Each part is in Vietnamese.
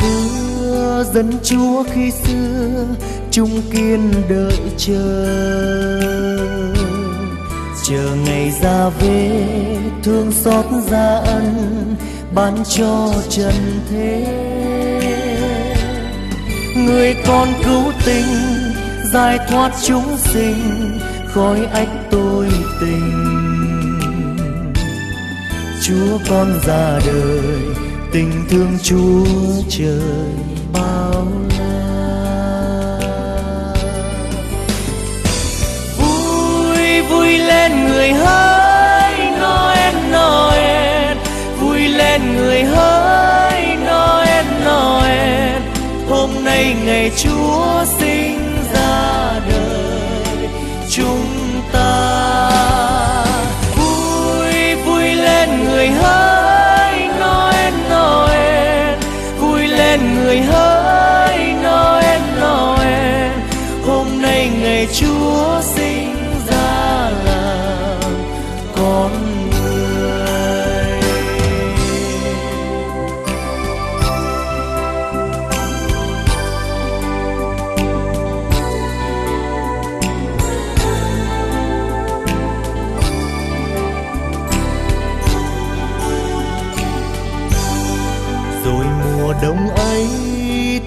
hứa dân chúa khi xưa, chung kiên đợi chờ. Chờ ngày ra về, thương xót ra ân, ban cho trần thế. Người con cứu tình, giải thoát chúng sinh, khói ách tôi tình. Chúa con ra đời tình thương chúa trời bao la. Vui vui lên người hỡi noel noel. Vui lên người hỡi noel noel. Hôm nay ngày chúa chúa sẽ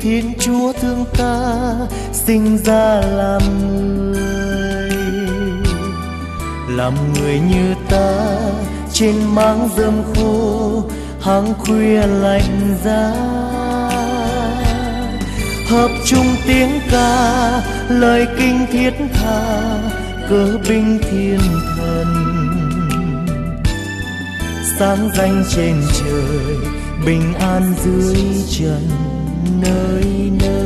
thiên chúa thương ta, sinh ra làm người. Làm người như ta, trên máng dơm khô, hàng khuya lạnh giá. Hợp chung tiếng ca, lời kinh thiết tha, cớ binh thiên thần. Sáng danh trên trời, bình an dưới trần nơi nơi.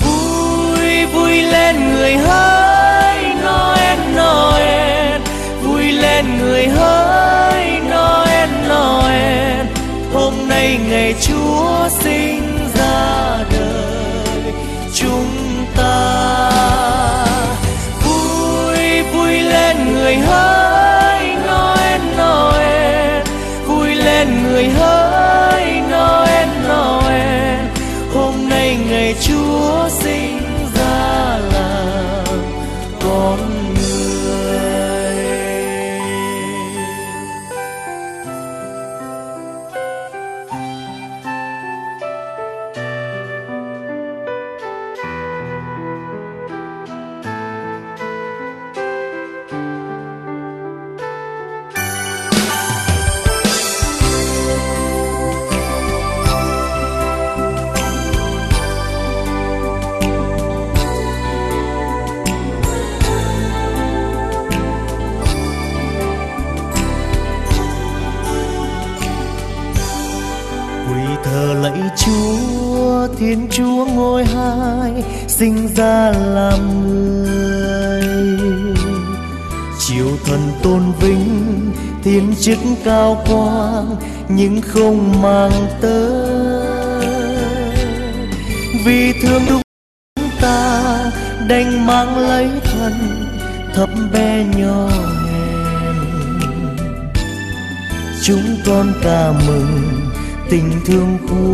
Vui vui lên người hỡi noel noel. Vui lên người hỡi noel noel. Hôm nay ngày chúa vui người hỡi noel noel hôm nay ngày chúa sinh. Lạy chúa, thiên chúa ngôi hai, sinh ra làm người. Chiều thần tôn vinh, thiên chức cao quang, nhưng không mang tới. Vì thương đúng ta, đành mang lấy thân, thấp bé nhỏ hèn. Chúng con ca mừng, tình thương của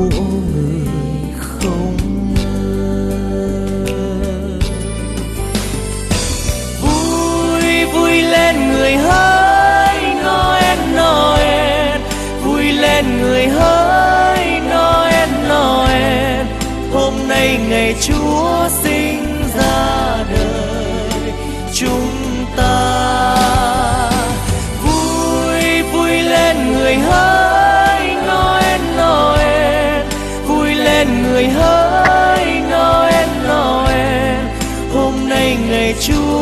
vui lên người hỡi noel noel. Hôm nay ngày chúa sinh ra đời, chúng ta vui vui lên người hỡi noel noel. Vui lên người hỡi noel noel. Hôm nay ngày chúa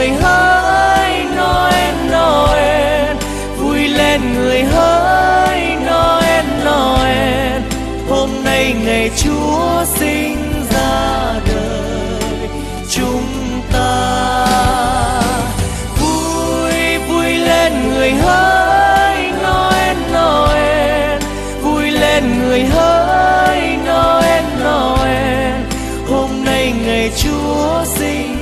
người hỡi Noel Noel. Vui lên người hỡi Noel Noel. Hôm nay ngày Chúa sinh ra đời, chúng ta vui vui lên người hỡi Noel Noel. Vui lên người hỡi Noel Noel. Hôm nay ngày Chúa sinh